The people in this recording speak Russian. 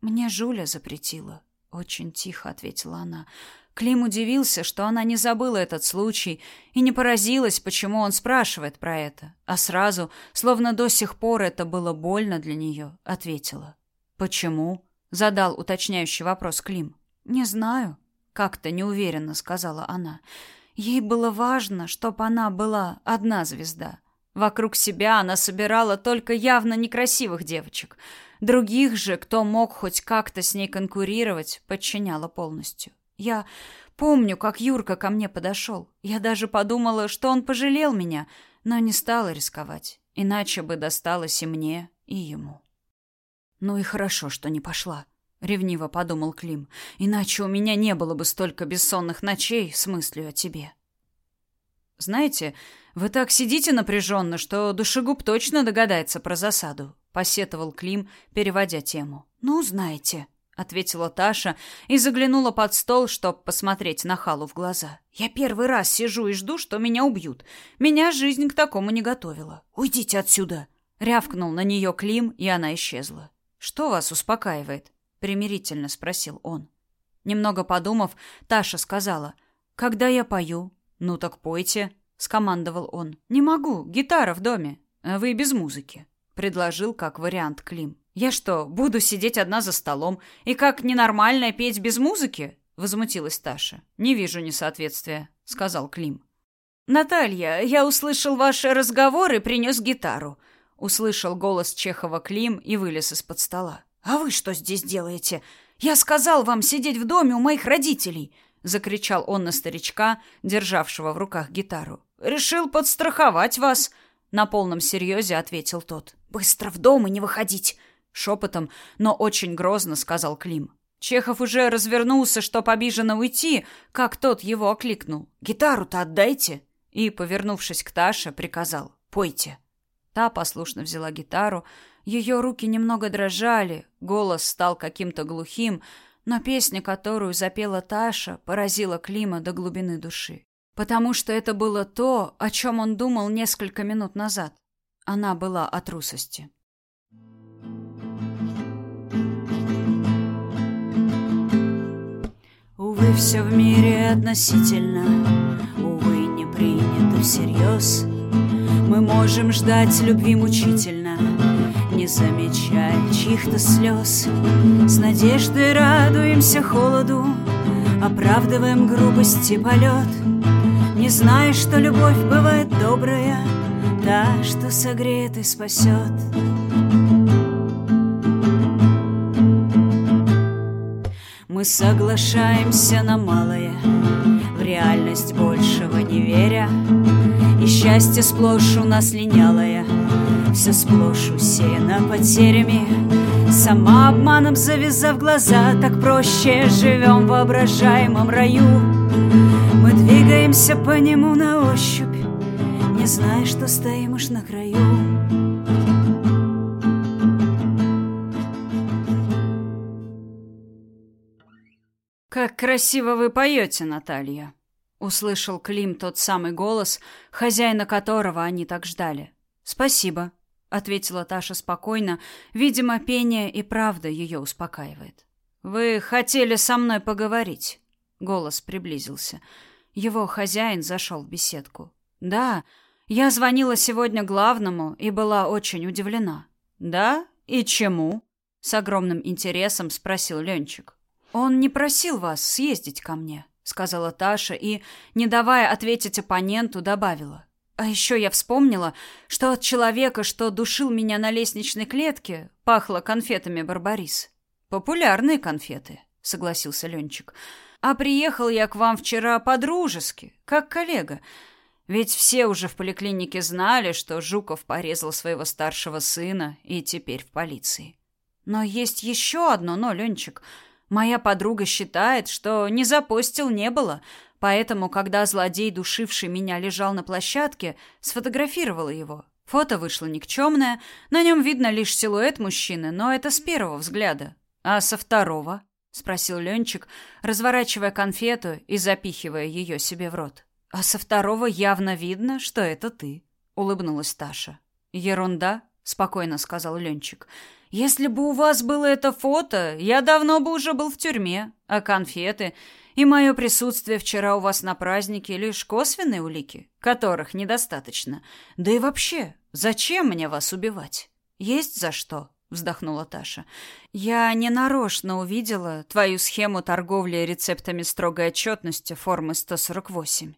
Мне Жуля запретила. Очень тихо ответила она. Клим удивился, что она не забыла этот случай и не поразилась, почему он спрашивает про это, а сразу, словно до сих пор это было больно для нее, ответила. «Почему?» — задал уточняющий вопрос Клим. «Не знаю», — как-то неуверенно сказала она. Ей было важно, чтобы она была одна звезда. Вокруг себя она собирала только явно некрасивых девочек. Других же, кто мог хоть как-то с ней конкурировать, подчиняла полностью. Я помню, как Юрка ко мне подошел. Я даже подумала, что он пожалел меня, но не стала рисковать. Иначе бы досталось и мне, и ему. Ну и хорошо, что не пошла. Ревниво подумал Клим. Иначе у меня не было бы столько бессонных ночей с мыслью о тебе. Знаете, вы так сидите напряженно, что душегуб точно догадается про засаду, посетовал Клим, переводя тему. Ну, знаете, ответила Таша и заглянула под стол, чтобы посмотреть на Халу в глаза. Я первый раз сижу и жду, что меня убьют. Меня жизнь к такому не готовила. Уйдите отсюда, рявкнул на нее Клим, и она исчезла. Что вас успокаивает? примирительно спросил он. Немного подумав, Таша сказала: "Когда я пою, ну так пойте", скомандовал он. "Не могу, гитара в доме. А вы без музыки", предложил как вариант Клим. Я что, буду сидеть одна за столом и как ненормальная петь без музыки? возмутилась Таша. Не вижу несоответствия, сказал Клим. Наталья, я услышал ваш разговор и принес гитару. Услышал голос Чехова Клим и вылез из-под стола. А вы что здесь делаете? Я сказал вам сидеть в доме у моих родителей, закричал он на старичка, державшего в руках гитару. Решил подстраховать вас, на полном серьезе ответил тот. Быстро в дом и не выходить, шепотом, но очень грозно сказал Клим. Чехов уже развернулся, чтоб обиженно уйти, как тот его окликнул. «Гитару-то отдайте!» И, повернувшись к Таше, приказал «Пойте». Та послушно взяла гитару, ее руки немного дрожали, голос стал каким-то глухим, но песня, которую запела Таша, поразила Клима до глубины души. Потому что это было то, о чем он думал несколько минут назад. Она была о трусости. Увы, все в мире относительно, увы, не принято всерьез. Мы можем ждать любви мучительно, не замечая чьих-то слез. С надеждой радуемся холоду, оправдываем грубости полет. Не зная, что любовь бывает добрая, та, что согреет и спасет. Мы соглашаемся на малое, в реальность большего не веря, и счастье сплошь у нас линялое — все сплошь усеяно потерями. Сама обманом завязав глаза Так проще живем в воображаемом раю. Мы двигаемся по нему на ощупь Не зная, что стоим уж на краю «Как красиво вы поете, Наталья!» Услышал Клим тот самый голос, хозяина которого они так ждали. «Спасибо», ответила Таша спокойно. Видимо, пение и правда ее успокаивает. Вы хотели со мной поговорить? Голос приблизился. Его хозяин зашел в беседку. Да, я звонила сегодня главному и была очень удивлена. Да? И чему? С огромным интересом спросил Ленчик. Он не просил вас съездить ко мне, сказала Таша и, не давая ответить оппоненту, добавила: а еще я вспомнила, что от человека, что душил меня на лестничной клетке, пахло конфетами Барбарис. Популярные конфеты, согласился Ленчик. А приехал я к вам вчера по-дружески, как коллега. Ведь все уже в поликлинике знали, что Жуков порезал своего старшего сына и теперь в полиции. Но есть еще одно но, Ленчик. Моя подруга считает, что не запостил не было, Поэтому, когда злодей, душивший меня, лежал на площадке, сфотографировала его. Фото вышло никчемное, на нем видно лишь силуэт мужчины, но это с первого взгляда. А со второго? спросил Ленчик, разворачивая конфету и запихивая ее себе в рот. А со второго явно видно, что это ты, улыбнулась Таша. Ерунда, спокойно сказал Ленчик. Если бы у вас было это фото, я давно бы уже был в тюрьме. А конфеты и мое присутствие вчера у вас на празднике лишь косвенные улики, которых недостаточно. Да и вообще, зачем мне вас убивать? Есть за что, вздохнула Таша. Я не нарочно увидела твою схему торговли рецептами строгой отчетности формы 148.